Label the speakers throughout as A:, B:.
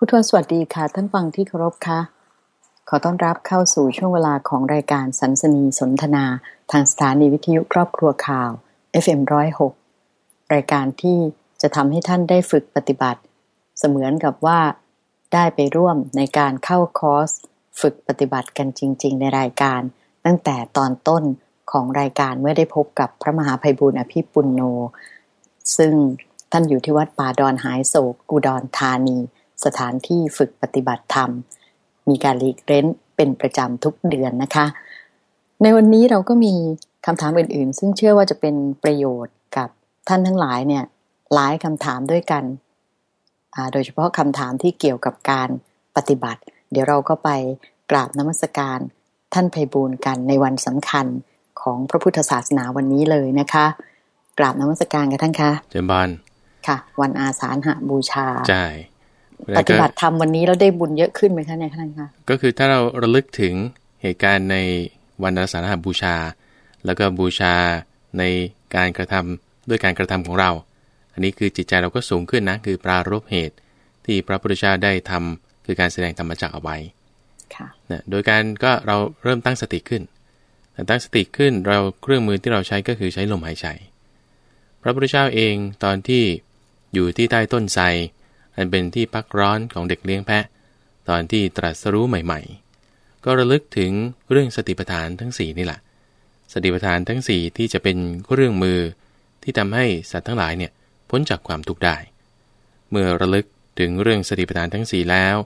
A: ผู้ทวสวัสดีค่ะ ท่านฟังที่เคารพค่ะ ขอต้อนรับเข้าสู่ช่วงเวลาของรายการสันสนีสนทนา ทางสถานีวิทยุครอบครัวข่าว FM106 รายการที่จะทำให้ท่านได้ฝึกปฏิบัติ เสมือนกับว่า ได้ไปร่วมในการเข้าคอร์ส ฝึกปฏิบัติกันจริง ๆ ในรายการ ตั้งแต่ตอนต้นของรายการเมื่อได้พบกับพระมหาภัยบุญอภิปุณโน ซึ่งท่านอยู่ที่วัดป่าดอนหายโศกอุดรธานี สถานที่ฝึกปฏิบัติธรรม มีการหลีกเล้นเป็นประจำทุกเดือนนะคะ ในวันนี้เราก็มีคำถามอื่นๆ ซึ่งเชื่อว่าจะเป็นประโยชน์กับท่านทั้งหลายเนี่ยหลายคำถามด้วยกัน โดยเฉพาะคำถามที่เกี่ยวกับการปฏิบัติ เดี๋ยวเราก็ไปกราบนมัสการท่านไพบูลกันในวันสำคัญของพระพุทธศาสนาวันนี้เลยนะคะ กราบนมัสการกันท่านคะ
B: เจมบาน
A: ค่ะ วันอาสาฬหบูชา
B: ใช่
A: ปฏิบัติธรรมวันนี้เราได้บุญเยอะขึ้นไหมคะเนี่ยท่านคะ
B: ก็คือถ้าเราระลึกถึงเหตุการณ์ในวันอาสาฬหบูชา แล้วก็บูชาในการกระทำด้วยการกระทำของเรา อันนี้คือจิตใจเราก็สูงขึ้นนะ คือปรารบเหตุที่พระพุทธเจ้าได้ทำคือการแสดงธรรมจักเอาไว้
A: ค่ะ
B: นะโดยการก็เราเริ่มตั้งสติขึ้น ตั้งสติขึ้นเราเครื่องมือที่เราใช้ก็คือใช้ลมหายใจ พระพุทธเจ้าเองตอนที่อยู่ที่ใต้ต้นไทร อันเป็นที่พักร้อนของเด็กเลี้ยงแพะ ตอนที่ตรัสรู้ใหม่ๆ ก็ระลึกถึงเรื่องสติปัฏฐานทั้ง4นี่แหละสติปัฏฐานทั้ง4ที่จะเป็นเครื่องมือที่ทำให้สัตว์ทั้งหลายเนี่ยพ้นจากความทุกข์ได้ เมื่อระลึกถึงเรื่องสติปัฏฐานทั้ง4แล้ว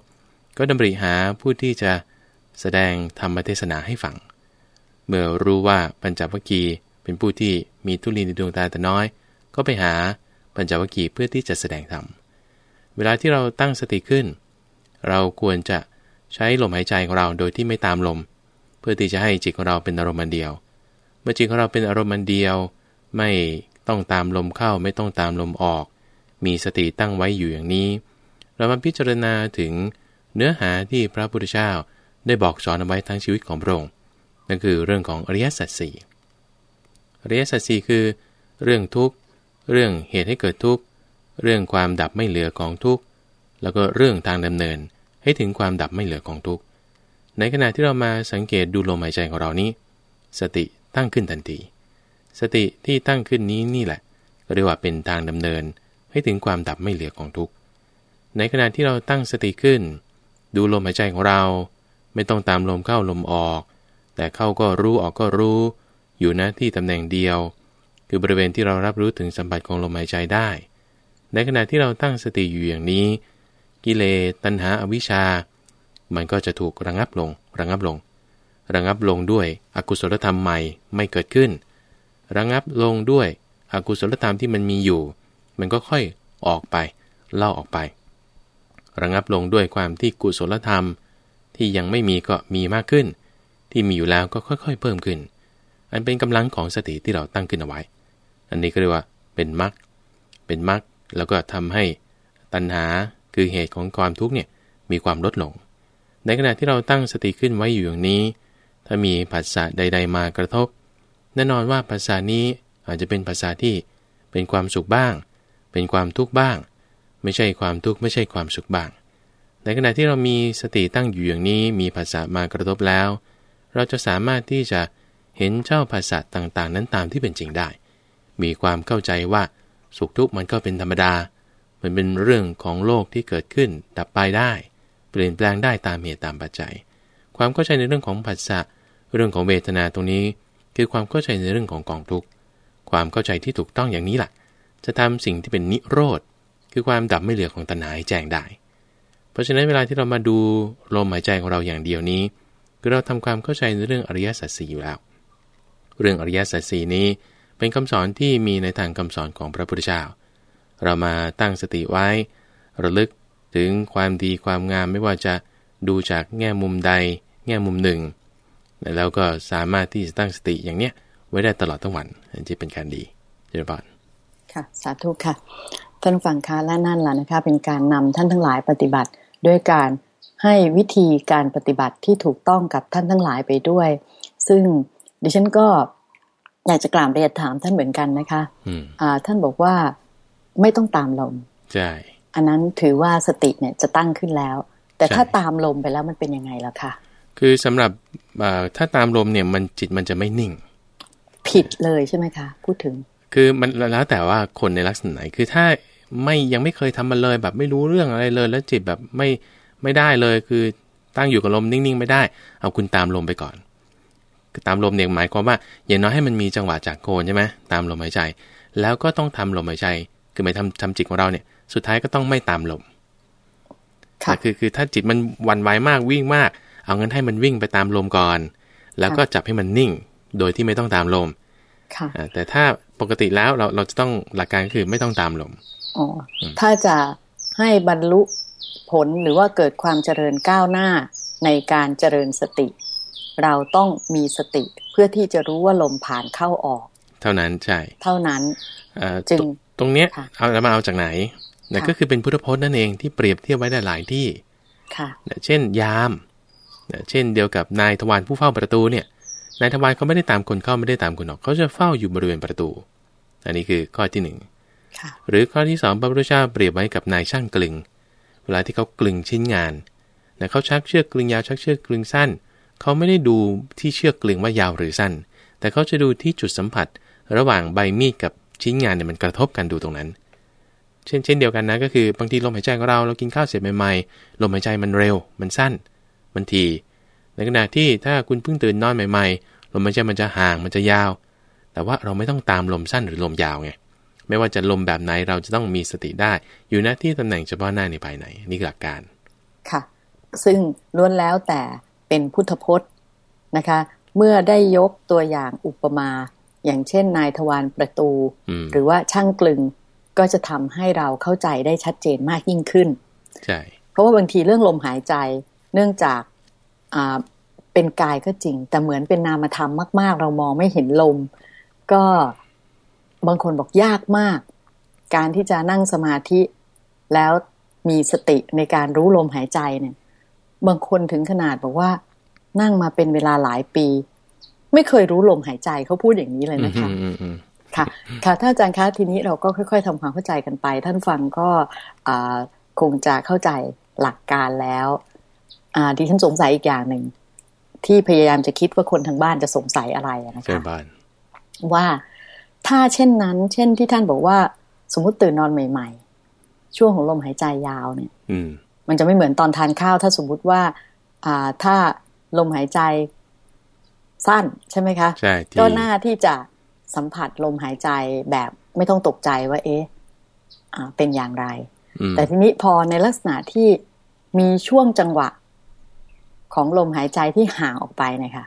B: ก็ดำริหาผู้ที่จะแสดงธรรมเทศนาให้ฟัง เมื่อรู้ว่าปัญจวัคคีย์เป็นผู้ที่มีทุลีในดวงตาแต่น้อย ก็ไปหาปัญจวัคคีย์เพื่อที่จะแสดงธรรม เวลาที่เราตั้งสติขึ้น เราควรจะใช้ลมหายใจของเราโดยที่ไม่ตามลม เพื่อที่จะให้จิตของเราเป็นอารมณ์เดียว เมื่อจิตของเราเป็นอารมณ์เดียว ไม่ต้องตามลมเข้าไม่ต้องตามลมออก มีสติตั้งไว้อยู่อย่างนี้ เรามาพิจารณาถึงเนื้อหาที่พระพุทธเจ้าได้บอกสอนเอาไว้ทั้งชีวิตของพระองค์นั่นคือเรื่องของอริยสัจสี่อริยสัจสี่คือ เรื่องทุกข์ เรื่องเหตุให้เกิดทุกข์ เรื่องความดับไม่เหลือของทุกข์แล้วก็เรื่องทางดำเนินให้ถึงความดับไม่เหลือของทุกข์ในขณะที่เรามาสังเกตดูลมหายใจของเรานี้ สติตั้งขึ้นทันที สติที่ตั้งขึ้นนี้นี่แหละก็เรียกว่าเป็นทางดำเนินให้ถึงความดับไม่เหลือของทุกข์ในขณะที่เราตั้งสติขึ้น ดูลมหายใจของเรา ไม่ต้องตามลมเข้าลมออก แต่เข้าก็รู้ออกก็รู้ อยู่นะที่ตำแหน่งเดียว คือบริเวณที่เรารับรู้ถึงสัมผัสของลมหายใจได้ ในขณะที่เราตั้งสติอยู่อย่างนี้ กิเลสตัณหาอวิชชา มันก็จะถูกระงับลง ระงับลง ระงับลงด้วยอกุศลธรรมใหม่ไม่เกิดขึ้น ระงับลงด้วยอกุศลธรรมที่มันมีอยู่ มันก็ค่อยออกไป เล่าออกไป ระงับลงด้วยความที่กุศลธรรม ที่ยังไม่มีก็มีมากขึ้น ที่มีอยู่แล้วก็ค่อย ๆ เพิ่มขึ้น อันเป็นกำลังของสติที่เราตั้งขึ้นเอาไว้ อันนี้ก็เรียกว่าเป็นมรรคเป็นมรรค แล้วก็ทำให้ตัณหาคือเหตุของความทุกข์เนี่ยมีความลดลง ในขณะที่เราตั้งสติขึ้นไว้อยู่อย่างนี้ ถ้ามีภาษาใด ๆ มากระทบ แน่นอนว่าภาษานี้อาจจะเป็นภาษาที่เป็นความสุขบ้าง เป็นความทุกข์บ้าง ไม่ใช่ความทุกข์ไม่ใช่ความสุขบ้าง ในขณะที่เรามีสติตั้งอยู่อย่างนี้มีภาษามากระทบแล้ว เราจะสามารถที่จะเห็นเจ้าภาษาต่างๆ นั้นตามที่เป็นจริงได้ มีความเข้าใจว่า สุขทุกข์มันก็เป็นธรรมดา มันเป็นเรื่องของโลกที่เกิดขึ้น ดับไปได้ เปลี่ยนแปลงได้ตามเหตุตามปัจจัย ความเข้าใจในเรื่องของภาษาเรื่องของเวทนาตรงนี้ คือความเข้าใจในเรื่องของกองทุกข์ความเข้าใจที่ถูกต้องอย่างนี้แหละจะทำสิ่งที่เป็นนิโรธ คือความดับไม่เหลือของตัณหาให้แจ้งได้ เพราะฉะนั้นเวลาที่เรามาดูลมหายใจของเราอย่างเดียวนี้ คือเราทำความเข้าใจในเรื่องอริยสัจสี่อยู่แล้ว เรื่องอริยสัจสี่นี้ เป็นคำสอนที่มีในทางคำสอนของพระพุทธเจ้า เรามาตั้งสติไว้ ระลึกถึงความดีความงามไม่ว่าจะดูจากแง่มุมใด แง่มุมหนึ่ง แล้วก็สามารถที่จะตั้งสติอย่างเนี้ยไว้ได้ตลอดทั้งวันอันที่เป็นการดีเจริญพร
A: ค่ะสาธุค่ะ ท่านฟังคะและนั่นแหละนะคะ เป็นการนำท่านทั้งหลายปฏิบัติ ด้วยการให้วิธีการปฏิบัติที่ถูกต้องกับท่านทั้งหลายไปด้วย ซึ่งดิฉันก็ อยากจะกล่าวเรียนถามท่านเหมือนกันนะคะอ่าท่านบอกว่าไม่ต้องตามลม
B: ใช่
A: อันนั้นถือว่าสติเนี่ยจะตั้งขึ้นแล้ว แต่
B: ใช่
A: ถ้าตามลมไปแล้วมันเป็นยังไงล่ะคะ
B: คือสำหรับเอ่อถ้าตามลมเนี่ยมันจิตมันจะไม่นิ่ง
A: ผิดเลยใช่ไหมคะพูดถึง
B: คือมันแล้วแต่ว่าคนในลักษณะไหนคือถ้าไม่ยังไม่เคยทำมันเลยแบบไม่รู้เรื่องอะไรเลย แล้วจิตแบบไม่ไม่ได้เลยคือตั้งอยู่กับลมนิ่งๆ ไม่ได้ เอาคุณตามลมไปก่อน คือตามลมเนี่ยหมายความว่า อย่างน้อยให้มันมีจังหวะจากโคนใช่ไหมตามลมหายใจ แล้วก็ต้องทำลมหายใจ คือหมายทำทำจิตของเราเนี่ย สุดท้ายก็ต้องไม่ตามลม
A: ค่ะ
B: แต่คือคือถ้าจิตมันหวันไหวมากวิ่งมาก เอางั้นให้มันวิ่งไปตามลมก่อน แล้วก็จับให้มันนิ่ง โดยที่ไม่ต้องตามลม
A: ค่ะ
B: อ่าแต่ถ้าปกติแล้วเราเราจะต้องหลักการก็คือไม่ต้องตามลม
A: อ๋ออถ้าจะให้บรรลุผลหรือว่าเกิดความเจริญก้าวหน้าในการเจริญสติ เราต้องมีสติเพื่อที่จะรู้ว่าลมผ่านเข้าออก
B: เท่านั้นใช่
A: เท่านั้น
B: เอ่อ
A: จึง
B: ตตรงเนี้ย
A: ค่ะ
B: เอาแล้วมาเอาจากไหนนะ
A: ค่ะ
B: ก็คือเป็นพุทธพจน์นั่นเองที่เปรียบเทียบไว้ได้หลายที่
A: ค่ะ
B: นะเช่น ยามนะเช่นเดียวกับนายทวารผู้เฝ้าประตูเนี่ยนายทวารเขาไม่ได้ตามคนเข้าไม่ได้ตามคนออก เขาจะเฝ้าอยู่บริเวณประตู อันนี้คือข้อที่หนึ่ง
A: ค่ะ
B: หรือข้อที่สองพระพุทธเจ้าเปรียบไว้กับนายช่างกลึง เวลาที่เขากลึงชิ้นงานนะเขาชักเชือกกลึงยาวชักเชือกกลึงสั้น เขาไม่ได้ดูที่เชือกกลึงว่ายาวหรือสั้น แต่เขาจะดูที่จุดสัมผัส ระหว่างใบมีดกับชิ้นงานเนี่ยมันกระทบกันดูตรงนั้น เช่นเช่นเดียวกันนะก็คือบางทีลมหายใจของเราเรากินข้าวเสร็จใหม่ๆลมหายใจมันเร็ว มันสั้น มันทีในขณะที่ถ้าคุณเพิ่งตื่นนอนใหม่ๆลมหายใจมันจะห่างมันจะยาว แต่ว่าเราไม่ต้องตามลมสั้นหรือลมยาวไงไม่ว่าจะลมแบบไหนเราจะต้องมีสติได้ อยู่หน้าที่ตำแหน่งเฉพาะหน้าในภายในนี่คือหลักการ
A: ค่ะ ซึ่งล้วนแล้วแต่ เป็นพุทธพจน์นะคะ เมื่อได้ยกตัวอย่างอุปมา อย่างเช่นนายทวารประตู
B: อืม
A: หรือว่าช่างกลึงก็จะทำให้เราเข้าใจได้ชัดเจนมากยิ่งขึ้น
B: ใช่
A: เพราะว่าบางทีเรื่องลมหายใจ เนื่องจากอ่าเป็นกายก็จริง แต่เหมือนเป็นนามธรรมมาก ๆ เรามองไม่เห็นลม ก็บางคนบอกยากมาก การที่จะนั่งสมาธิแล้วมีสติในการรู้ลมหายใจเนี่ย บางคนถึงขนาดบอกว่า นั่งมาเป็นเวลาหลายปี ไม่เคยรู้ลมหายใจเขาพูดอย่างนี้เลยนะคะ
B: อืมอืมอืม
A: ค่ะ ค่ะท่านอาจารย์คะทีนี้เราก็ค่อย ๆทำความเข้าใจกันไป ท่านฟังก็อ่าคงจะเข้าใจหลักการแล้วอ่าดิฉันสงสัยอีกอย่างหนึ่งที่พยายามจะคิดว่าคนทางบ้านจะสงสัยอะไรอะนะ
B: เชิ
A: คะ
B: ญบาน
A: ว่าถ้าเช่นนั้น เช่นที่ท่านบอกว่า สมมุติตื่นนอนใหม่ ๆ ช่วงของลมหายใจยาวเนี่ย
B: อื ม
A: มันจะไม่เหมือนตอนทานข้าว ถ้าสมมุติว่า อ่าถ้าลมหายใจสั้นใช่ไหมคะ
B: ใช่ที่
A: ก็น่าที่จะสัมผัสลมหายใจแบบไม่ต้องตกใจว่า เอ๊ะอ่าเป็นอย่างไร
B: อืม
A: แต่ทีนี้พอในลักษณะที่มีช่วงจังหวะของลมหายใจที่ห่างออกไปเนะคะ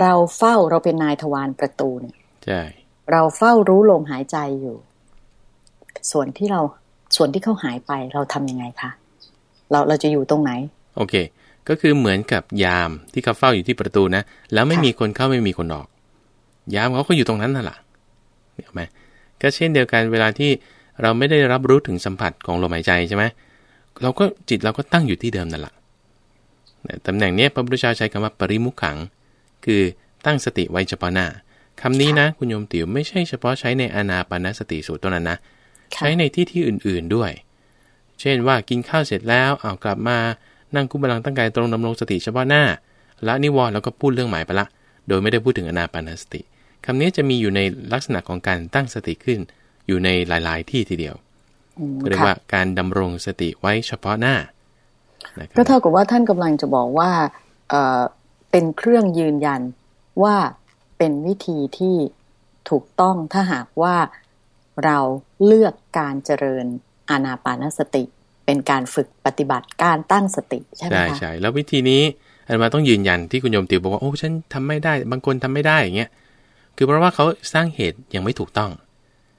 A: เราเฝ้าเราเป็นนายทวารประตูเนี่ย
B: ใช่
A: เราเฝ้ารู้ลมหายใจอยู่ ส่วนที่เรา ส่วนที่เขาหายไปเราทำยังไงคะเราเราจะอยู่ตรงไหน
B: โอเค ก็คือเหมือนกับยามที่เขาเฝ้าอยู่ที่ประตูนะ แล้วไม่
A: ค่ะ
B: มีคนเข้าไม่มีคนออก ยามเขาก็อยู่ตรงนั้นนั่นแหละเห็นไหมก็เช่นเดียวกันเวลาที่เราไม่ได้รับรู้ถึงสัมผัสของลมหายใจใช่ไหมเราก็จิตเราก็ตั้งอยู่ที่เดิมนั่นแหละเนี่ยตำแหน่งเนี้ยพระพุทธเจ้าใช้คำว่าปริมุขขัง คือตั้งสติไว้เฉพาะหน้าคำนี้นะคุณโยมติ๋วไม่ใช่เฉพาะใช้ในอานาปานสติสูตรตัวนั้นนะ
A: ค่ะ
B: ใช้ในที่ที่อื่นๆด้วย เช่นว่ากินข้าวเสร็จแล้วเอากลับมานั่งกุบาลังตั้งกายตรงดำรงสติเฉพาะหน้าละนิวรณ์แล้วก็พูดเรื่องหมายไปละ โดยไม่ได้พูดถึงอนาปานสติคำนี้จะมีอยู่ในลักษณะของการตั้งสติขึ้น อยู่ในหลายๆที่ทีเดียว
A: อืม
B: ก็เรียก
A: ค่ะ
B: ว่าการดำรงสติไว้เฉพาะหน้านะครับ
A: ก็เท่ากับว่าท่านกำลังจะบอกว่าเอ่อเป็นเครื่องยืนยันว่าเป็นวิธีที่ถูกต้องถ้าหากว่า เราเลือกการเจริญอานาปานสติ เป็นการฝึกปฏิบัติการตั้งสติใช่ไหม
B: ใช่
A: คะ
B: ใช่แล้ววิธีนี้อันมาต้องยืนยันที่คุณโยมติวบอกว่าโอ้ฉันทำไม่ได้บางคนทำไม่ได้อย่างเงี้ยคือเพราะว่าเขาสร้างเหตุยังไม่ถูกต้อง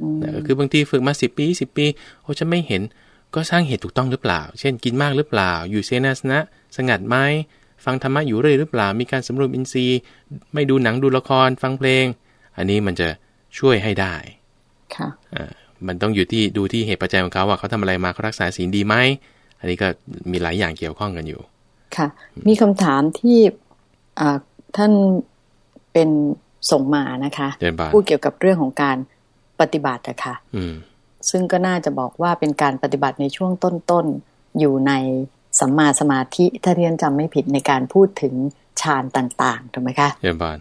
A: อืม
B: นะคือบางทีฝึกมาสิปีสิปีโอ้ฉันไม่เห็นก็สร้างเหตุถูกต้องหรือเปล่า เช่น กินมากหรือเปล่า อยู่เสนาสนะ สงัดไหมฟังธรรมะอยู่เรื่อยหรือเปล่า มีการสำรวมอินทรีย์ ไม่ดูหนังดูละครฟังเพลง อันนี้มันจะช่วยให้ได้
A: ค่ะ
B: อ่ามันต้องอยู่ที่ดูที่เหตุปัจจัยของเขาว่าเขาทำอะไรมาเขารักษาศีลดีไหมอันนี้ก็มีหลายอย่างเกี่ยวข้องกันอยู่
A: ค่ะ มีคำถามที่อ่าท่านเป็นส่งมานะคะ
B: เดินบาน
A: พูดเกี่ยวกับเรื่องของการปฏิบัติอะค่ะ
B: อืม
A: ซึ่งก็น่าจะบอกว่าเป็นการปฏิบัติในช่วงต้นๆอยู่ในสัมมาสมาธิถ้าเรียนจำไม่ผิดในการพูดถึงฌานต่างๆถูกไหมคะ
B: เยี่ยมบาน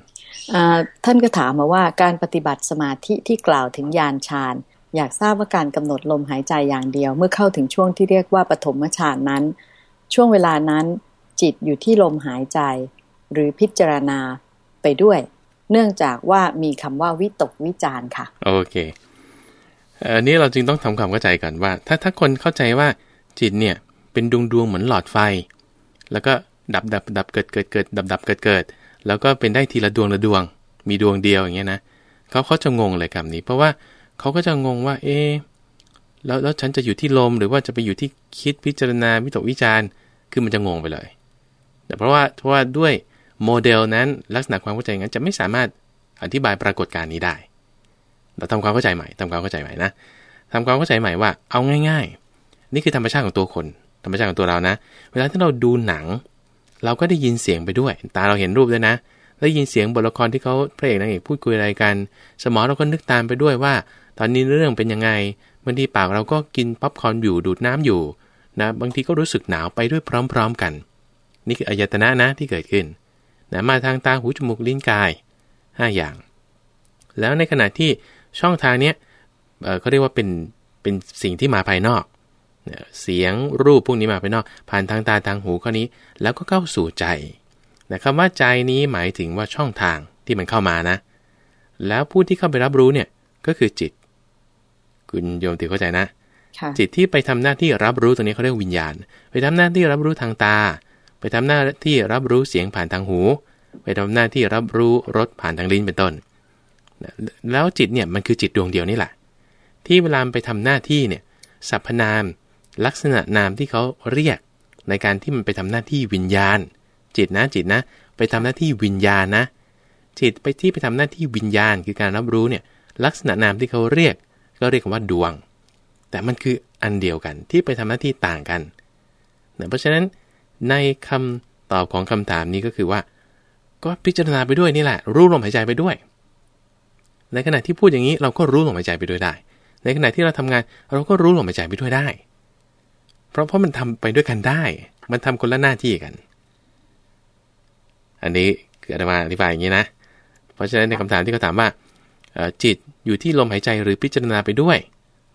A: ท่านก็ถามมาว่าการปฏิบัติสมาธิที่กล่าวถึงญาณฌานอยากทราบว่าการกำหนดลมหายใจอย่างเดียว เมื่อเข้าถึงช่วงที่เรียกว่าปฐมฌานนั้น ช่วงเวลานั้น จิตอยู่ที่ลมหายใจ หรือพิจารณาไปด้วย เนื่องจากว่ามีคำว่าวิตกวิจารค่ะ
B: โอเคอันนี้เราจึงต้องทำความเข้าใจกันว่า ถ้าถ้าคนเข้าใจว่าจิตเนี่ยเป็นดวงดวงเหมือนหลอดไฟ แล้วก็ดับดับดับเกิดเกิดเกิดดับดับเกิดเกิด แล้วก็เป็นได้ทีละดวงละดวง มีดวงเดียวอย่างเงี้ยนะเขาเขาจะงงเลยคำนี้ เพราะว่าเขาก็จะงงว่า เอ๊แล้วแล้วฉันจะอยู่ที่ลมหรือว่าจะไปอยู่ที่คิดพิจารณาวิตกวิจาร์คือมันจะงงไปเลย แต่เพราะว่าเพราะว่าด้วยโมเดลนั้นลักษณะความเข้าใจงั้นจะไม่สามารถอธิบายปรากฏการณ์นี้ได้ เราทำความเข้าใจใหม่ทำความเข้าใจใหม่นะทำความเข้าใจใหม่ว่าเอาง่าย ๆ นี่คือธรรมชาติของตัวคน ธรรมชาติของตัวเรานะ เวลาที่เราดูหนัง เราก็ได้ยินเสียงไปด้วย ตาเราเห็นรูปด้วยนะ ได้ยินเสียงบทละครที่เขาพระเอกนางเอกพูดคุยอะไรกัน สมองเราก็นึกตามไปด้วยว่า ตอนนี้เรื่องเป็นยังไงบางทีปากเราก็กินป๊อปคอร์นอยู่ดูดน้ำอยู่นะบางทีก็รู้สึกหนาวไปด้วยพร้อม ๆกัน นี่คืออายตนะนะที่เกิดขึ้นนะมาทางตาหูจมูกลิ้นกาย 5 อย่าง แล้วในขณะที่ช่องทางเนี้ยเขาเรียกว่าเป็นเป็นสิ่งที่มาภายนอก เสียงรูปพวกนี้มาภายนอก ผ่านทางตาทางหูข้อนี้ แล้วก็เข้าสู่ใจนะคำว่าใจนี้หมายถึงว่าช่องทางที่มันเข้ามานะ แล้วผู้ที่เข้าไปรับรู้เนี่ยก็คือจิต คุณโยมติเข้าใจนะ จิตที่ไปทำหน้าที่รับรู้ตรงนี้เขาเรียกวิญญาณ ไปทำหน้าที่รับรู้ทางตา ไปทำหน้าที่รับรู้เสียงผ่านทางหู ไปทำหน้าที่รับรู้รสผ่านทางลิ้นเป็นต้น แล้วจิตเนี่ยมันคือจิตดวงเดียวนี่แหละ ที่เวลาไปทำหน้าที่เนี่ยสรรพนาม ลักษณะนามที่เขาเรียกในการที่มันไปทำหน้าที่วิญญาณ จิตนะจิตนะ ไปทำหน้าที่วิญญาณนะ จิตไปที่ไปทำหน้าที่วิญญาณคือการรับรู้เนี่ยลักษณะนามที่เขาเรียก ก็เรียกว่าดวง แต่มันคืออันเดียวกันที่ไปทำหน้าที่ต่างกันนะเพราะฉะนั้นในคำตอบของคำถามนี้ก็คือว่า ก็พิจารณาไปด้วยนี่แหละ รู้ลมหายใจไปด้วย ในขณะที่พูดอย่างนี้เราก็รู้ลมหายใจไปด้วยได้ ในขณะที่เราทำงานเราก็รู้ลมหายใจไปด้วยได้ เพราะเพราะมันทำไปด้วยกันได้ มันทำคนละหน้าที่กัน อันนี้คืออาตมาอธิบายอย่างนี้นะ เพราะฉะนั้นในคำถามที่เขาถามว่าจิตอยู่ที่ลมหายใจหรือพิจารณาไปด้วย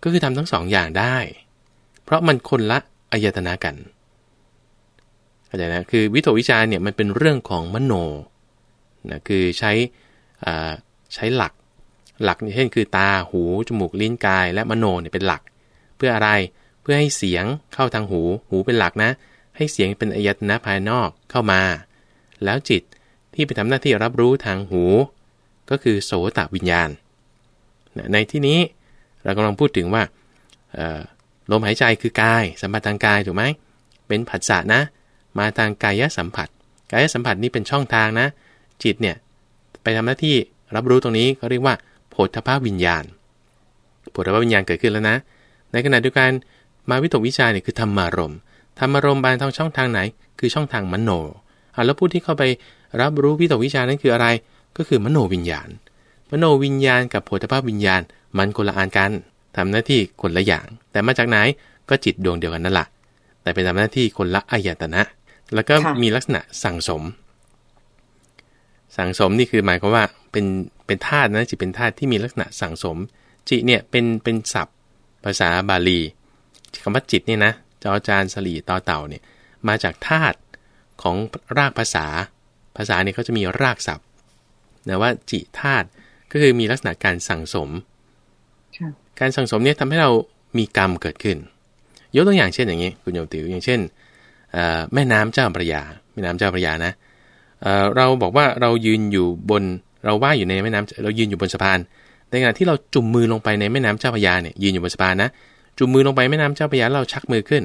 B: ก็คือทำทั้งสองอย่างได้ เพราะมันคนละอายตนะกันเข้าใจนะคือวิโตวิจารเนี่ยมันเป็นเรื่องของมโนนะคือใช้ใช้หลัก หลักเช่นคือตาหูจมูกลิ้นกาย และมโนเนี่ยเป็นหลัก เพื่ออะไรเพื่อให้เสียงเข้าทางหู หูเป็นหลักนะ ให้เสียงเป็นอายตนะภายนอกเข้ามา แล้วจิตที่ไปทำหน้าที่รับรู้ทางหู ก็คือโสตวิญญาณ ในที่นี้เรากำลังพูดถึงว่าลมหายใจคือกาย สัมผัสทางกายถูกไหม เป็นผัสสะนะ มาทางกายสัมผัส กายสัมผัสนี้เป็นช่องทางนะ จิตเนี่ยไปทำหน้าที่รับรู้ตรงนี้เขาเรียกว่าโพธภาพวิญญาณโพธภาพวิญญาณเกิดขึ้นแล้วนะ ในขณะเดียวกัน มาวิตกวิจารเนี่ยคือธรรมารมธรรมารมบานทางช่องทางไหน คือช่องทางมโนอะแล้วผู้ที่เข้าไปรับรู้วิตกวิจารนั้นคืออะไร ก็คือมโนวิญญาณ มโนวิญญาณกับโผฏฐาพวิญญาณ มันคนละอันกันทำหน้าที่คนละอย่าง แต่มาจากไหนก็จิตดวงเดียวกันนั่นแหละแต่ไปทำหน้าที่คนละอายตนะ แล้วก็มีลักษณะสั่งสม สั่งสมนี่คือหมายความว่าเป็นเป็นธาตุนะจิตเป็นธาตุที่มีลักษณะสั่งสม จิเนี่ยเป็นเป็นศัพท์ ภาษาบาลี คำว่าจิตเนี่ยนะจอจานสลีต่อเต่าเนี่ยมาจากธาตุของรากภาษา ภาษาเนี่ยเขาจะมีรากศัพท์นะว่าจิธาตุก็คือมีลักษณะการสั่งสม การสั่งสมเนี่ยทำให้เรามีกรรมเกิดขึ้น ยกตัวอย่างเช่นอย่างนี้ คุณโยมติวอย่างเช่นแม่น้ำเจ้าพระยาแม่น้ำเจ้าพระยานะเเราบอกว่าเรายืนอยู่บนเราว่ายอยู่ในแม่น้ำเรายืนอยู่บนสะพานในขณะที่เราจุ่มมือลงไปในแม่น้ำเจ้าพระยาเนี่ยยืนอยู่บนสะพานนะ จุ่มมือลงไปแม่น้ำเจ้าพระยาเราชักมือขึ้น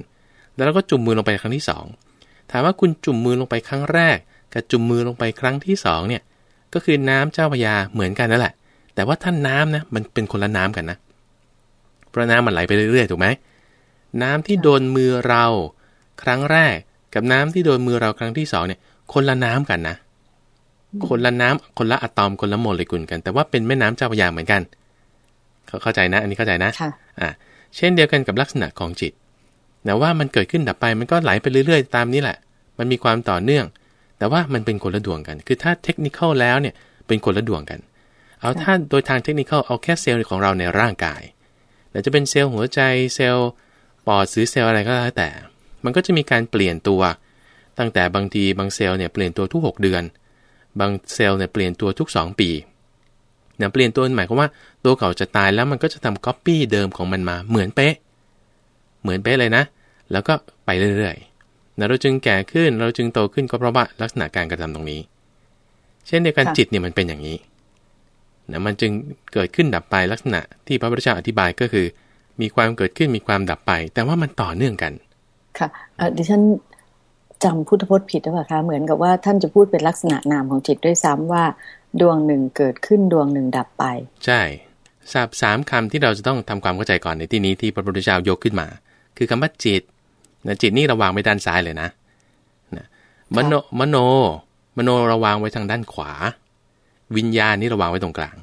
B: แล้วเราก็จุ่มมือลงไปครั้งที่ 2 ถามว่าคุณจุ่มมือลงไปครั้งแรก กับจุ่มมือลงไปครั้งที่2เนี่ยก็คือน้ำเจ้าพยาเหมือนกันนั่นแหละ แต่ว่าท่านน้ำนะมันเป็นคนละน้ำกันนะเพราะน้ำมันไหลไปเรื่อยๆถูกไหมน้ำที่โดนมือเราครั้งแรก กับน้ำที่โดนมือเราครั้งที่2เนี่ย คนละน้ำกันนะ คนละน้ำคนละอะตอมคนละโมเลกุลกัน แต่ว่าเป็นแม่น้ำเจ้าพยาเหมือนกันเขาเข้าใจนะ อันนี้เข้าใจนะ
A: ค่ะ
B: อ่า เช่นเดียวกันกับลักษณะของจิตนะว่ามันเกิดขึ้นดับไปมันก็ไหลไปเรื่อยๆ ตามนี้แหละ มันมีความต่อเนื่อง แต่ว่ามันเป็นคนละดวงกัน คือถ้าเทคนิคแล้วเนี่ยเป็นคนละดวงกัน เอาถ้าโดยทางเทคนิคเอาแค่เซลล์ของเราในร่างกายแต่จะเป็นเซลล์หัวใจเซลล์ปอดหรือเซลล์อะไรก็แล้วแต่ มันก็จะมีการเปลี่ยนตัว ตั้งแต่บางทีบางเซลล์เนี่ยเปลี่ยนตัวทุก 6 เดือน บางเซลล์เนี่ยเปลี่ยนตัวทุก 2 ปี เนี่ยเปลี่ยนตัวหมายความว่าตัวเก่าจะตายแล้วมันก็จะทำก๊อปปี้เดิมของมันมาเหมือนเป๊ะ เหมือนเป๊ะเลยนะ แล้วก็ไปเรื่อยๆนะเราจึงแก่ขึ้นเราจึงโตขึ้นก็เพราะว่าลักษณะการกระทำตรงนี้ เช่นเดียวกันจิตเนี่ยมันเป็นอย่างนี้นะมันจึงเกิดขึ้นดับไปลักษณะที่พระพุทธเจ้าอธิบายก็คือ มีความเกิดขึ้นมีความดับไป แต่ว่ามันต่อเนื่องกัน
A: ค่ะดิฉันจำพุทธพจน์ผิดหรือเปล่าคะเหมือนกับว่าท่านจะพูดเป็นลักษณะนามของจิตด้วยซ้ำว่า ดวงหนึ่งเกิดขึ้นดวงหนึ่งดับไป
B: ใช่สาบสามคำที่เราจะต้องทำความเข้าใจก่อนในที่นี้ที่พระพุทธเจ้ายกขึ้นมา คือคำว่าจิตนะจิตนี่ระวางไว้ด้านซ้ายเลยนะนะมโนมโน มโนระวางไว้ทางด้านขวา วิญญาณนี่ระวางไว้ตรงกลาง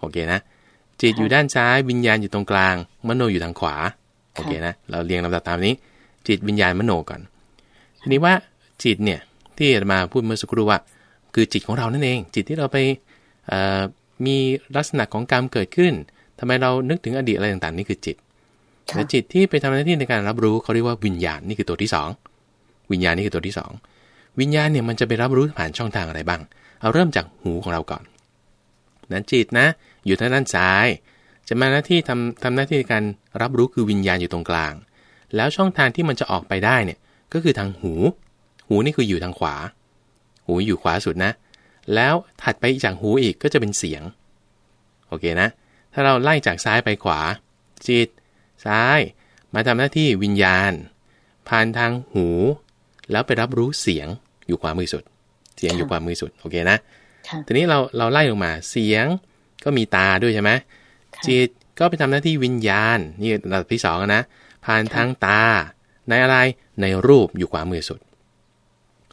B: โอเคนะ จิตอยู่ด้านซ้ายวิญญาณอยู่ตรงกลาง มโนอยู่ทางขวาโอเคนะเราเรียงลำดับตามนี้ จิตวิญญาณมโนก่อนทีนี้ว่าจิตเนี่ยที่มาพูดเมื่อสักครู่ว่า คือจิตของเรานั่นเอง จิตที่เราไปมีลักษณะของกรรมเกิดขึ้นทำไมเรานึกถึงอดีตอะไรต่างๆ นี่คือจิตและจิตที่ไปทำหน้าที่ในการรับรู้เขาเรียกว่าวิญญาณนี่คือตัวที่2วิญญาณนี่คือตัวที่ 2 วิญญาณเนี่ยมันจะไปรับรู้ผ่านช่องทางอะไรบ้าง เอาเริ่มจากหูของเราก่อนนั้นจิตนะ อยู่ทางด้านซ้าย จะมาหน้าที่ทำทำหน้าที่ในการรับรู้คือวิญญาณอยู่ตรงกลาง แล้วช่องทางที่มันจะออกไปได้เนี่ยก็คือทางหู หูนี่คืออยู่ทางขวา หูอยู่ขวาสุดนะ แล้วถัดไปจากหูอีกก็จะเป็นเสียง โอเคนะ ถ้าเราไล่จากซ้ายไปขวา จิต ซ้าย มาทำหน้าที่วิญญาณ ผ่านทางหู แล้วไปรับรู้เสียงอยู่ขวามือสุด เสียงอยู่ขวามือสุด โอเคนะ ทีนี้เราเราไล่ลงมาเสียงก็มีตาด้วยใช่ไหมจิตก็ไปทำหน้าที่วิญญาณนี่ระดับที่สองนะผ่านทางตา ในอะไรในรูปอยู่ขวามือสุด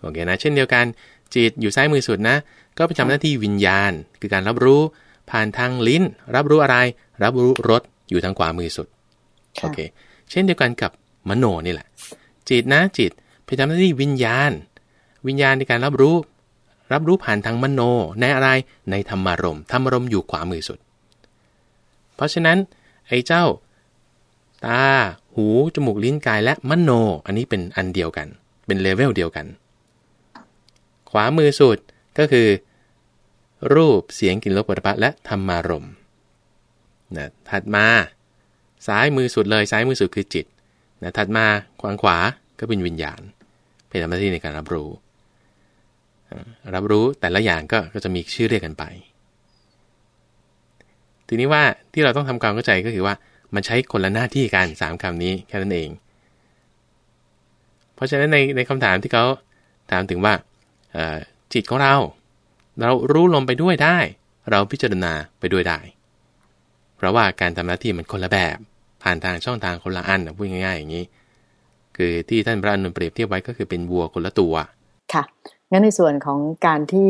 B: โอเคนะ เช่นเดียวกัน จิตอยู่ซ้ายมือสุดนะ ก็ไปทำหน้าที่วิญญาณ คือการรับรู้ผ่านทางลิ้น รับรู้อะไร รับรู้รสอยู่ทางขวามือสุดโอเคเช่นเดียวกันกับมโนนี่แหละ จิตนะจิตไปทำหน้าที่วิญญาณ วิญญาณในการรับรู้ รับรู้ผ่านทางมโนในอะไรในธรรมารมณ์ธรรมารมณ์อยู่ขวามือสุด เพราะฉะนั้นไอ้เจ้า ตา หู จมูก ลิ้นกายและมโน อันนี้เป็นอันเดียวกัน เป็นเลเวลเดียวกัน ขวามือสุดก็คือ รูปเสียงกลิ่นรสโผฏฐัพพะและธรรมารมณ์นะถัดมา ซ้ายมือสุดเลยซ้ายมือสุดคือจิตนะถัดมาขวางขวาก็เป็นวิญญาณ เป็นหน้าที่ในการรับรู้ รับรู้แต่ละอย่างก็ก็จะมีชื่อเรียกกันไป ทีนี้ว่าที่เราต้องทำความเข้าใจก็คือว่ามันใช้คนละหน้าที่กันสามคำนี้แค่นั้นเอง เพราะฉะนั้นในในคำถามที่เขาถามถึงว่า จิตของเรา เรารู้ลมไปด้วยได้ เราพิจารณาไปด้วยได้ เพราะว่าการทำหน้าที่มันคนละแบบ ผ่านทางช่องทางคนละอันพูดง่ายๆอย่างนี้ คือที่ท่านพระอนุนเปรียบเทียบไว้ก็คือเป็นวัวคนละตัว
A: ค่ะ งั้นในส่วนของการที่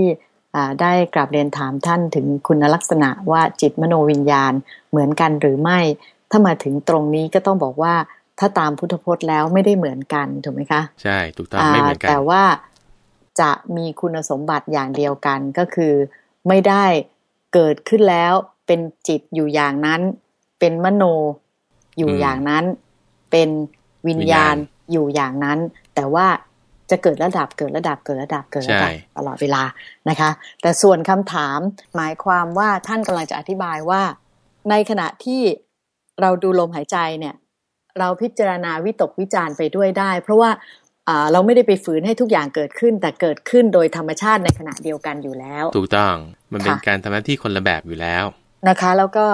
A: ได้กราบเรียนถามท่านถึงคุณลักษณะว่าจิตมโนวิญญาณเหมือนกันหรือไม่ ถ้ามาถึงตรงนี้ก็ต้องบอกว่าถ้าตามพุทธพจน์แล้วไม่ได้เหมือนกันถูกไหมคะ
B: ใช่ถูกต้องไม่เหมือนกัน
A: แต่ว่า จะมีคุณสมบัติอย่างเดียวกันก็คือ ไม่ได้เกิดขึ้นแล้วเป็นจิตอยู่อย่างนั้น เป็นมโนอยู่อย่างนั้น เป็นวิญญาณอยู่อย่างนั้น แต่ว่าจะเกิดระดับเกิดระดับเกิดระดับเกิดระดับตลอดเวลานะคะ แต่ส่วนคำถามหมายความว่าท่านกำลังจะอธิบายว่า ในขณะที่เราดูลมหายใจเนี่ย เราพิจารณาวิตกวิจารไปด้วยได้ เพราะว่า เราไม่ได้ไปฝืนให้ทุกอย่างเกิดขึ้น แต่เกิดขึ้นโดยธรรมชาติในขณะเดียวกันอยู่แล้ว
B: ถูกต้องมันเป็นการทำหน้าที่คนละแบบอยู่แล้ว
A: นะคะ แล้วก็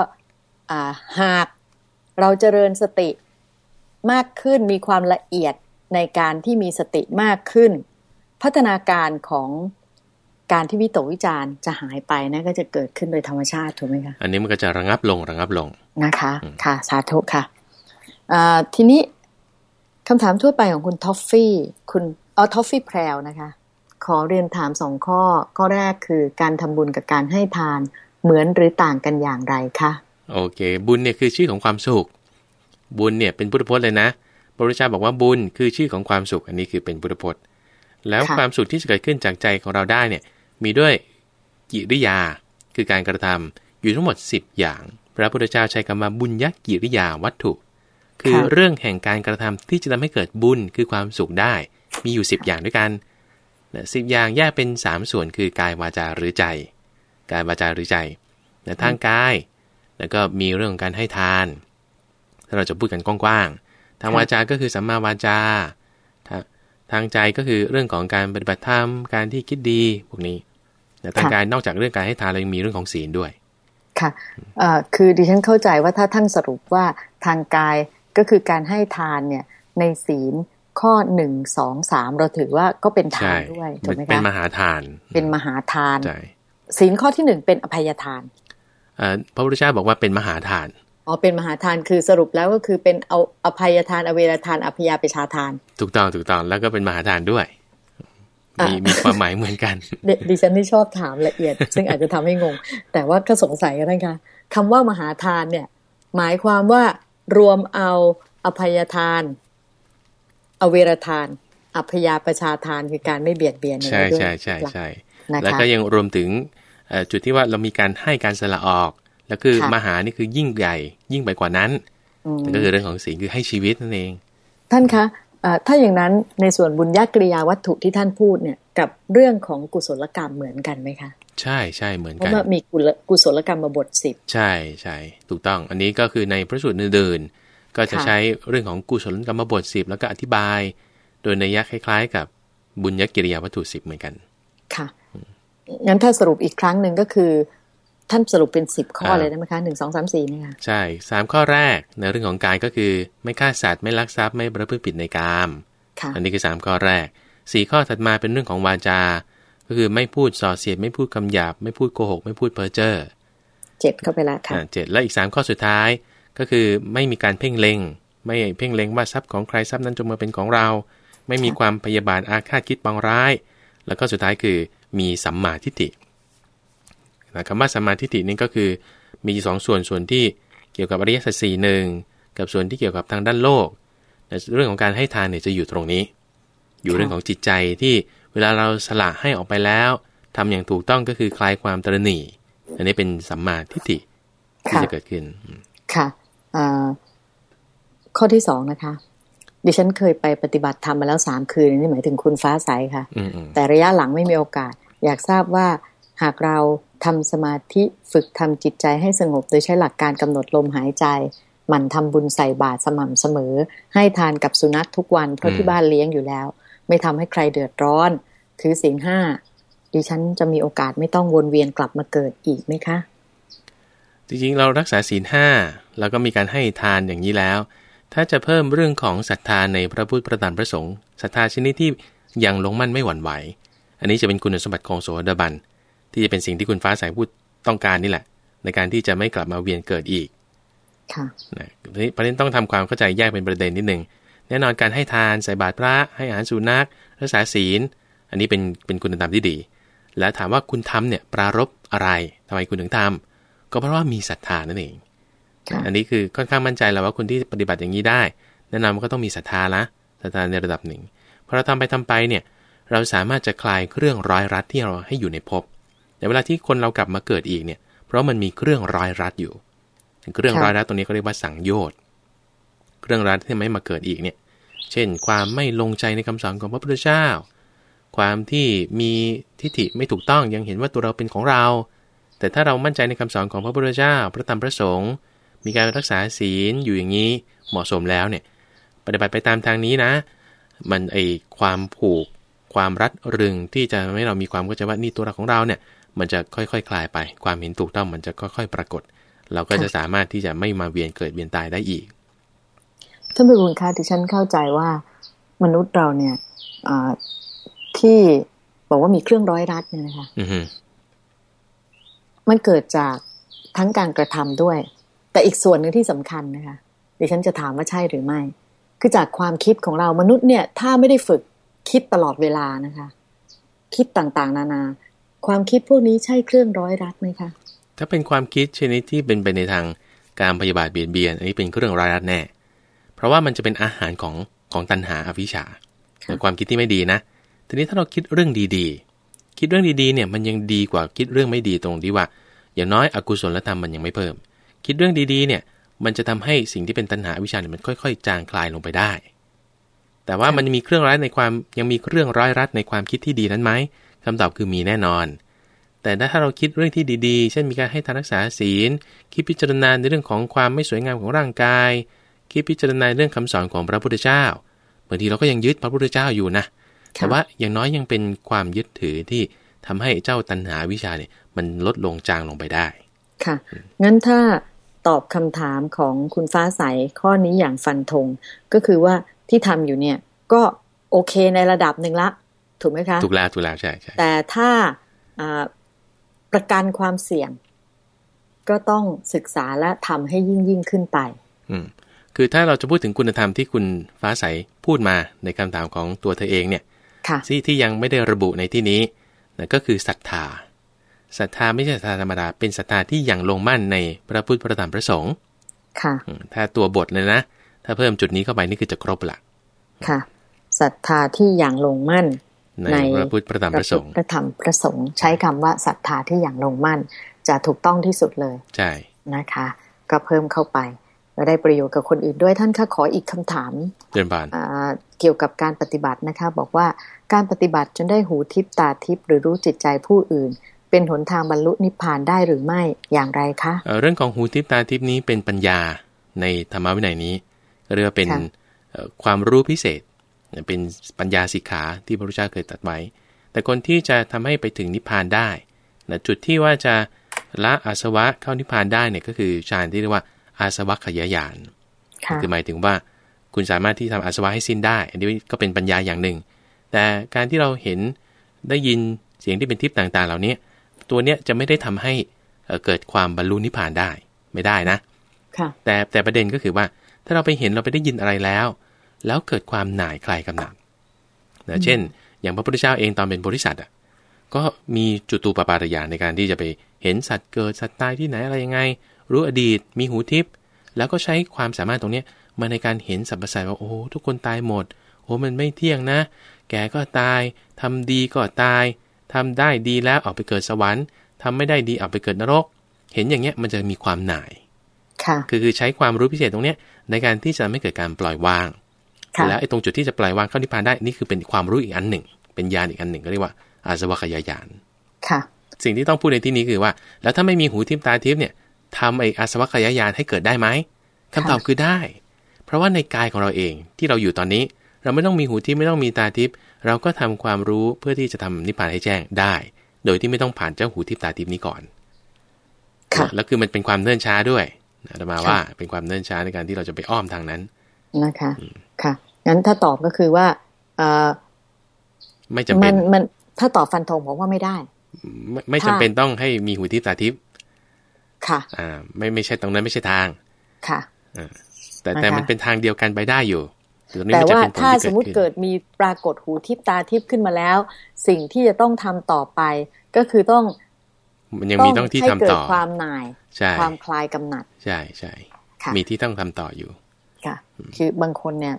A: หากเราเจริญสติมากขึ้นมีความละเอียดในการที่มีสติมากขึ้น พัฒนาการของการที่วิตกวิจารจะหายไปนะก็จะเกิดขึ้นโดยธรรมชาติถูกไหมคะ
B: อันนี้มันก็จะระงับลงระงับลง
A: นะคะ ค่ะ สาธุค่ะทีนี้ คำถามทั่วไปของคุณท็อฟฟี่ คุณเออท็อฟฟี่แพรวนะคะ ขอเรียนถามสองข้อ ข้อแรกคือการทำบุญกับการให้ทานเหมือนหรือต่างกันอย่างไรคะ
B: โอเค บุญเนี่ยคือชื่อของความสุข บุญเนี่ยเป็นพุทธพจน์เลยนะพระพุทธเจ้าบอกว่าบุญคือชื่อของความสุข อันนี้คือเป็นพุทธพจน์ แล้ว
A: ค่ะ
B: ความสุขที่จะเกิดขึ้นจากใจของเราได้เนี่ย มีด้วยกิริยา คือการกระทำอยู่ทั้งหมด 10 อย่าง พระพุทธเจ้าใช้คำว่าบุญยักกิริยาวัตถุ คือ
A: ค่ะ
B: เรื่องแห่งการกระทำที่จะทำให้เกิดบุญคือความสุขได้ มีอยู่ 10 อย่างด้วยกันสิบอย่างแยกเป็น 3 ส่วนคือกายวาจาหรือใจ กายวาจาหรือใจแต่ทางกาย แล้วก็มีเรื่องของการให้ทาน ถ้าเราจะพูดกันกว้างๆ ทาง
A: ค่ะ
B: วาจา ก็คือสัมมาวาจาทาทางใจก็คือเรื่องของการปฏิบัติธรรม การที่คิดดีพวกนี้แต่ทางกายนอกจากเรื่องการให้ทานเรายังมีเรื่องของศีลด้วย
A: ค่ะเอ่อคือดิฉันเข้าใจว่าถ้าท่านสรุปว่าทางกาย ก็คือการให้ทานเนี่ยในศีลข้อหนึ่งสองสามเราถือว่าก็เป็นทา
B: ใช่
A: นด้วยถูกไหม
B: เป็น
A: คะ
B: มหาทาน
A: เป็นมหาทาน
B: ใช่
A: ศีลข้อที่หนึ่งเป็นอภัยทาน
B: เอ่อพระพุทธเจ้าบอกว่าเป็นมหาทาน
A: อ๋อเป็นมหาทานคือสรุปแล้วก็คือเป็นเอาอภัยทาน อเวรทานอภยาปชาทาน
B: ถูกต้องถูกต้องแล้วก็เป็นมหาทานด้วย
A: อะ
B: มีมีความหมายเหมือนกัน
A: เดดิฉันที่ชอบถามละเอียด ซึ่งอาจจะทำให้งง แต่ว่าก็สงสัยกันนะคะคำว่ามหาทานเนี่ย หมายความว่า รวมเอาอภัยทาน อเวรทานอภยาประชาทานคือการไม่เบียดเบียนอย่าง
B: ใช่
A: นี้ด้วย
B: ใช่ใช่ใช่
A: นะคะ
B: แล้วก็ยังรวมถึงเอ่อจุดที่ว่าเรามีการให้การสละออก แล้วคือ
A: ค่ะ
B: มหานี่คือยิ่งใหญ่ ยิ่งไปกว่านั้น
A: อืม
B: นั่นก็คือเรื่องของศีลคือให้ชีวิตนั่นเอง
A: ท่านคะเอ่อถ้าอย่างนั้นในส่วนบุญญากริยาวัตถุที่ท่านพูดเนี่ยกับเรื่องของกุศลกรรมเหมือนกันไหมคะ
B: ใช่ใช่เหมือน
A: เพ
B: กัน
A: ราะว่ามีกุลกุศลกรรมบทสิบ
B: ใช่ใช่ถูกต้อง อันนี้ก็คือในพระสูตรอื่นๆก็จะ
A: ค่ะ
B: ใช้เรื่องของกุศลกรรมบทสิบแล้วก็อธิบาย โดยในยยะคล้ายๆ กับบุญยกิริยาวัตถุสิบเหมือนกัน
A: ค่ะงั้นถ้าสรุปอีกครั้งหนึ่งก็คือ ท่านสรุปเป็นสิบข้อ
B: อ่า
A: เลยได้ไหมคะหนึ่งสองสามสี่เนี่ยค่ะ
B: ใช่สามข้อแรกในเรื่องของกายก็คือ ไม่ฆ่าสัตว์ไม่ลักทรัพย์ไม่ประพฤติผิดในกาม
A: ค่ะ
B: อันนี้คือสามข้อแรกสี่ข้อถัดมาเป็นเรื่องของวาจา ก็คือไม่พูดส่อเสียดไม่พูดคำหยาบ ไม่พูดโกหก ไม่พูดเพ้อเจ้อ
A: เจ็ดเข้าไปแล้วค่ะ
B: อ่าเจ็ดและอีกสามข้อสุดท้ายก็คือไม่มีการเพ่งเล็ง ไม่เพ่งเล็งว่าทรัพย์ของใครทรัพย์นั้นจงมาเป็นของเรา ไม่มี
A: ค่ะ
B: ความพยาบาทอาฆาตคิดปองร้าย แล้วก็สุดท้ายคือมีสัมมาทิฏฐินะคำว่าสัมมาทิฏฐินี่ก็คือมีสองส่วนส่วนที่เกี่ยวกับอริยสัจสี่หนึ่งกับส่วนที่เกี่ยวกับทางด้านโลกแต่เรื่องของการให้ทานเนี่ยจะอยู่ตรงนี้ อยู่เรื่องของจิตใจที่ เวลาเราสละให้ออกไปแล้วทำอย่างถูกต้องก็คือคลายความตระหนี่อันนี้เป็นสัมมาทิฏฐิที่
A: ค่ะ
B: จะเกิดขึ้นอืม
A: ค่ะอ่าข้อที่สองนะคะ ดิฉันเคยไปปฏิบัติธรรมมาแล้วสามคืนนี่หมายถึงคุณฟ้าใสค่ะ
B: อืมอืม
A: แต่ระยะหลังไม่มีโอกาส อยากทราบว่าหากเราทำสมาธิฝึกทำจิตใจให้สงบ โดยใช้หลักการกำหนดลมหายใจหมั่นทำบุญใส่บาตรสม่ำเสมอ ให้ทานกับสุนัขทุกวันเพราะที่บ้านเลี้ยงอยู่แล้ว ไม่ทำให้ใครเดือดร้อน ถือศีลห้าดิฉันจะมีโอกาสไม่ต้องวนเวียนกลับมาเกิดอีกไหมคะ
B: จริงๆ เรารักษาศีลห้าแล้วก็มีการให้ทานอย่างนี้แล้ว ถ้าจะเพิ่มเรื่องของศรัทธาในพระพุทธพระธรรมพระสงฆ์ศรัทธาชนิดที่ยังลงมั่นไม่หวั่นไหว อันนี้จะเป็นคุณสมบัติของโสดาบัน ที่จะเป็นสิ่งที่คุณฟ้าสายพูดต้องการนี่แหละ ในการที่จะไม่กลับมาเวียนเกิดอีก
A: ค่ะ
B: นะทีนี้ประเด็นต้องทำความเข้าใจแยกเป็นประเด็นนิดหนึ่ง แน่นอนการให้ทานใส่บาตรพระให้อาหารสุนัขรักษาศีล อันนี้เป็นเป็นคุณธรรมที่ดี แล้วถามว่าคุณทำเนี่ยปรารบอะไรทำไมคุณถึงทำก็เพราะว่ามีศรัทธานั่นเอง
A: ค่ะ
B: อันนี้คือค่อนข้างมั่นใจแล้วว่าคนที่ปฏิบัติอย่างนี้ได้ แนะนำก็ต้องมีศรัทธาละศรัทธาในระดับหนึ่งพอเราทำไปทำไปเนี่ยเราสามารถจะคลายเครื่องร้อยรัดที่เราให้อยู่ในภพแต่เวลาที่คนเรากลับมาเกิดอีกเนี่ย เพราะมันมีเครื่องร้อยรัดอยู่เครื่องร้อยรัดตรงนี้เขาเรียกว่าสังโยชน์ เรื่องรัดที่ทำให้มาเกิดอีกเนี่ย เช่น ความไม่ลงใจในคำสอนของพระพุทธเจ้า ความที่มีทิฏฐิไม่ถูกต้องยังเห็นว่าตัวเราเป็นของเรา แต่ถ้าเรามั่นใจในคำสอนของพระพุทธเจ้า พระธรรมพระสงฆ์ มีการรักษาศีลอยู่อย่างนี้เหมาะสมแล้วเนี่ย ปฏิบัติไปตามทางนี้นะ มันไอความผูก ความรัดรึงที่จะทำให้เรามีความเข้าใจว่านี่ตัวเราของเราเนี่ย มันจะค่อยๆคคลายไป ความเห็นถูกต้องมันจะค่อย ๆ ปรากฏ เราก็จะสามารถที่จะไม่มาเวียนเกิดเวียนตายได้อีก
A: ท่านพิบูลคะที่ฉันเข้าใจว่ามนุษย์เราเนี่ยอ่าที่บอกว่ามีเครื่องร้อยรัดเนี่ยนะคะ
B: อือฮึ
A: มันเกิดจากทั้งการกระทำด้วย แต่อีกส่วนหนึ่งที่สำคัญนะคะดิฉันจะถามว่าใช่หรือไม่ คือจากความคิดของเรามนุษย์เนี่ย ถ้าไม่ได้ฝึกคิดตลอดเวลานะคะ คิดต่างๆ นานา ความคิดพวกนี้ใช่เครื่องร้อยรัดไหมคะ
B: ถ้าเป็นความคิดชนิดที่เป็นไปในทางการพยาบาทเบียดเบียน อันนี้เป็นเครื่องร้ายรัดแน่ ราะว่ามันจะเป็นอาหารของของตัณหาอวิชชาความคิดที่ไม่ดีนะ ทีนี้ถ้าเราคิดเรื่องดีๆ คิดเรื่องดีๆเนี่ยมันยังดีกว่าคิดเรื่องไม่ดีตรงที่ว่า อย่างน้อยอกุศลธรรมมันยังไม่เพิ่ม คิดเรื่องดีๆเนี่ยมันจะทำให้สิ่งที่เป็นตัณหาวิชาเนี่ยมันค่อย ๆ จางคลายลงไปได้ แต่ว่ามันมีเครื่องร้ายในความยังมีเครื่องร้ายรัดในความคิดที่ดีนั้นไหมคำตอบคือมีแน่นอน แต่ถ้าเราคิดเรื่องที่ดีๆ เช่นมีการให้ทานรักษาศีล คิดพิจารณาในเรื่องของความไม่สวยงามของร่างกาย คิดพิจารณาเรื่องคำสอนของพระพุทธเจ้าบางทีเราก็ยังยึดพระพุทธเจ้าอยู่นะ แต่ว่าอย่างน้อยยังเป็นความยึดถือที่ทำให้เจ้าตัณหาวิชาเนี่ย มันลดลงจางลงไปได้
A: ค่ะ งั้นถ้าตอบคำถามของคุณฟ้าใสข้อนี้อย่างฟันธงก็คือว่าที่ทำอยู่เนี่ย ก็โอเคในระดับหนึ่งละ ถูกไหมคะ
B: ถูกแล้วถูกแล้วใช่ใช่
A: แต่ถ้าประกันความเสี่ยง ก็ต้องศึกษาและทำให้ยิ่งยิ่งขึ้นไป
B: อืม คือถ้าเราจะพูดถึงคุณธรรมที่คุณฟ้าใสพูดมาในคำถามของตัวเธอเองเนี่ยที่ที่ยังไม่ได้ระบุในที่นี้นะก็คือศรัทธาศรัทธาไม่ใช่ศรัทธาธรรมดา เป็นศรัทธาที่ยังลงมั่นในพระพุทธพระธรรมพระสงฆ์
A: ค่ะ
B: ถ้าตัวบทเลยนะ ถ้าเพิ่มจุดนี้เข้าไปนี่คือจะครบละ
A: ค่ะศรัทธาที่ยังลงมั่น
B: ในพระพุทธพระธรรมพระสงฆ์
A: พระธรรมพระสงฆ์ใช้คำว่าศรัทธาที่ยังลงมั่น จะถูกต้องที่สุดเลย
B: ใช่
A: นะคะ ก็เพิ่มเข้าไป และได้ประโยชน์กับคนอื่นด้วยท่านคะขออีกคำถาม
B: เดินบาน
A: เกี่ยวกับการปฏิบัตินะคะ บอกว่าการปฏิบัติจนได้หูทิพตาทิพหรือรู้จิตใจผู้อื่น เป็นหนทางบรรลุนิพพานได้หรือไม่อย่างไรคะ
B: เรื่องของหูทิพตาทิพนี้เป็นปัญญาในธรรมวินัยนี้ เรียกว่าเป็นความรู้พิเศษ เป็นปัญญาสิกขาที่พระพุทธเจ้าเคยตัดไว้ แต่คนที่จะทำให้ไปถึงนิพพานได้นะจุดที่ว่าจะละอาสวะเข้านิพพานได้เนี่ยก็คือฌานที่เรียกว่า อาสวัคยายานคือหมายถึงว่าคุณสามารถที่ทำอาสวะให้สิ้นได้ อันนี้ก็เป็นปัญญาอย่างหนึ่ง แต่การที่เราเห็นได้ยินเสียงที่เป็นทิพย์ต่างๆ เหล่านี้ตัวเนี้ยจะไม่ได้ทำให้เกิดความบรรลุนิพพานได้ไม่ได้นะแต่แต่ประเด็นก็คือว่า ถ้าเราไปเห็นเราไปได้ยินอะไรแล้ว แล้วเกิดความหน่ายคลายกำหนัดนะเช่น อย่างพระพุทธเจ้าเองตอนเป็นบริษัทอะก็มีจุตูปปาตยานในการที่จะไปเห็นสัตว์เกิดสัตว์ตายที่ไหนอะไรยังไง รู้อดีต มีหูทิพย์แล้วก็ใช้ความสามารถตรงนี้มาในการเห็นสรรพสัตว์ว่าโอ้ทุกคนตายหมด โอ้มันไม่เที่ยงนะ แกก็ตายทำดีก็ตายทำได้ดีแล้วออกไปเกิดสวรรค์ทำไม่ได้ดีออกไปเกิดนรก เห็นอย่างเงี้ยมันจะมีความหน่าย
A: ค่ะ
B: คือคือใช้ความรู้พิเศษตรงเนี้ยในการที่จะไม่เกิดการปล่อยวางแล้วไอ้ตรงจุดที่จะปล่อยวางเข้านิพพานได้นี่คือเป็นความรู้อีกอันหนึ่ง เป็นญาณอีกอันหนึ่งก็เรียกว่าอาสวัคยายาน
A: ค่ะ
B: สิ่งที่ต้องพูดในที่นี้คือว่า แล้วถ้าไม่มีหูทิพตาทิพเนี่ย ทำไอ้อาสวัคยายานให้เกิดได้ไหมคำตอบคือได้ เพราะว่าในกายของเราเองที่เราอยู่ตอนนี้ เราไม่ต้องมีหูทิพไม่ต้องมีตาทิพเราก็ทำความรู้เพื่อที่จะทำนิพพานให้แจ้งได้ โดยที่ไม่ต้องผ่านเจ้าหูทิพตาทิพนี้ก่อน
A: ค่ะ
B: แล้วคือมันเป็นความเนื่นช้าด้วยนะมาว่าเป็นความเนื่นช้าในการที่เราจะไปอ้อมทางนั้น
A: นะคะค่ะงั้นถ้าตอบก็คือว่าเออ
B: ไม่จำเป็น
A: มันมันถ้าตอบฟันธงผมว่าไม่ได้
B: ไม่ไม่จำเป็นต้องให้มีหูทิพตาทิพ
A: ค่ะ
B: อ่าไม่ไม่ใช่ตรงนั้นไม่ใช่ทาง
A: ค่ะ
B: อ่าแต่แต่มันเป็นทางเดียวกันไปได้อยู่
A: แต่ว่าถ้าสมมติเกิดมีปรากฏหูทิพตาทิพขึ้นมาแล้ว สิ่งที่จะต้องทำต่อไป ก็คือต้อง
B: มันยังมีต้องที่ทำต่อ
A: ความหน่ายความคลายกำหนัด
B: ใช่ใช่มีที่ต้องทำต่ออยู่
A: ค่ะ คือบางคนเนี่ย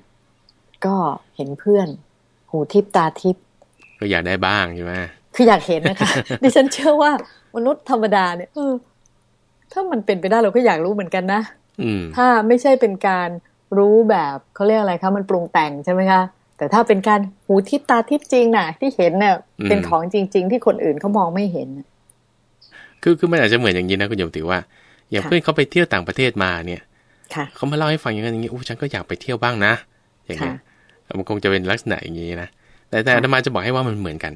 A: ก็เห็นเพื่อน หูทิพตาทิพ
B: ก็อยากได้บ้างใช่ไหม
A: คืออยากเห็นนะคะดิฉันเชื่อว่ามนุษย์ธรรมดาเนี่ยเออ ถ้ามันเป็นไปได้เราก็อยากรู้เหมือนกันนะถ้าไม่ใช่เป็นการรู้แบบเขาเรียกอะไรคะมันปรุงแต่งใช่ไหมคะแต่ถ้าเป็นการหูทิพตาทิพจริงน่ะ ที่เห็นเนี่ยเป็นของจริง ๆ ที่คนอื่นเขามองไม่เห็น
B: คือคือมันอาจจะเหมือนอย่างนี้นะคุณโยมถือว่า อย่างเพื่อนเขาไปเที่ยวต่างประเทศมาเนี่ยเขามาเล่าให้ฟังอย่างนั้นอย่างนี้อู้ฉันก็อยากไปเที่ยวบ้างนะ อย่างเงี้ยมันคงจะเป็นลักษณะอย่างนี้นะแต่แต่ธรรมาจะบอกให้ว่ามันเหมือนกัน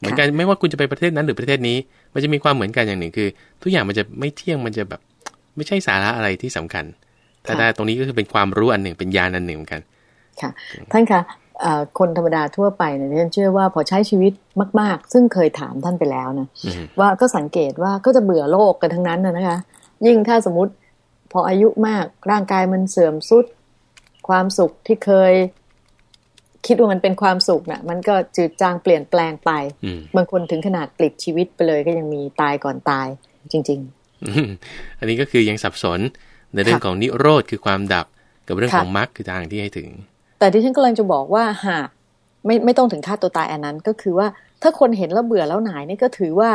B: เหมือนกันไม่ว่าคุณจะไปประเทศนั้นหรือประเทศนี้ มันจะมีความเหมือนกันอย่างหนึ่งคือ ทุกอย่างมันจะไม่เที่ยงมันจะแบบไม่ใช่สาระอะไรที่สำคัญแต่ได้ตรงนี้ก็คือเป็นความรู้อันหนึ่งเป็นญาณอันหนึ่งเหมือนกัน
A: ค่ะท่านคะคนธรรมดาทั่วไปเนี่ยฉันเชื่อว่าพอใช้ชีวิตมาก ๆ ซึ่งเคยถามท่านไปแล้วนะว่าก็สังเกตว่าก็จะเบื่อโลกกันทั้งนั้นนะคะ ยิ่งถ้าสมมติพออายุมากร่างกายมันเสื่อมสุด ความสุขที่เคย คิดว่ามันเป็นความสุขนะ่ะ มันก็จืดจางเปลี่ยนแปลงไปบางคนถึงขนาดปลิดชีวิตไปเลยก็ยังมีตายก่อนตายจริง
B: ๆ อันนี้ก็คือยังสับสนในเรื่องของนิโรธคือความดับกับเรื่องของมรรคคือทางที่ให้ถึง
A: แต่ที่ฉันกำลังจะบอกว่าหากไม่ไม่ต้องถึงฆ่าตัวตายอันนั้นก็คือว่าถ้าคนเห็นแล้วเบื่อแล้วหนายนี่ก็ถือว่า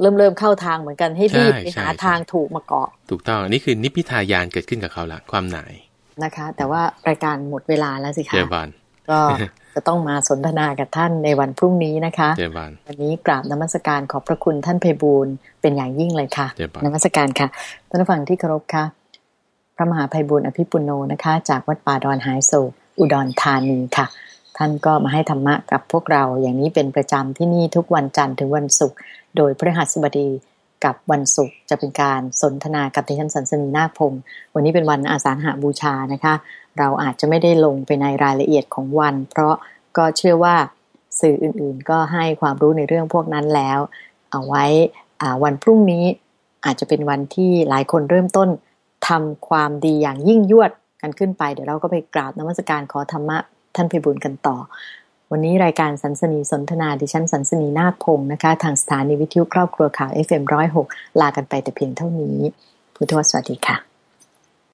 A: เริ่มเริ่มเข้าทางเหมือนกันให้รีบไปหาทางถูกมาเกาะ
B: ถูกต้องอันนี้คือนิพพิทายานเกิดขึ้นกับเขาละความหน่าย
A: นะคะ แต่ว่ารายการหมดเวลาแล้วสิคะ
B: เจบาน
A: ก็จะต้องมาสนทนากับท่านในวันพรุ่งนี้นะคะ
B: เจบาน
A: วันนี้กราบนมัสการขอบพระคุณท่านเพบูลเป็นอย่างยิ่งเลยค่ะนมัสการค่ะท่านผู้ฟังที่เคารพค่ะ พระมหาภัยบุญอภิปุโนนะคะ จากวัดป่าดอนหายโศอุดรธานีค่ะ ท่านก็มาให้ธรรมะกับพวกเราอย่างนี้เป็นประจำที่นี่ทุกวันจันทร์ถึงวันศุกร์โดยพฤหัสบดีกับวันศุกร์จะเป็นการสนทนากับดิฉันสันสนีนาคพงศ์วันนี้เป็นวันอาสาฬหาบูชานะคะ เราอาจจะไม่ได้ลงไปในรายละเอียดของวัน เพราะก็เชื่อว่าสื่ออื่นๆ ก็ให้ความรู้ในเรื่องพวกนั้นแล้ว เอาไว้วันพรุ่งนี้อาจจะเป็นวันที่หลายคนเริ่มต้นทำความดีอย่างยิ่งยวดกันขึ้นไป เดี๋ยวเราก็ไปกราบนมัสการขอธรรมะท่านพิบูลกันต่อ วันนี้รายการสันสนีสนทนาดิฉันสันสนีนาคพงศ์นะคะ ทางสถานีวิทยุครอบครัวข่าว FM106 ลากันไปแต่เพียงเท่านี้ พุทธวสวัสดีค่ะ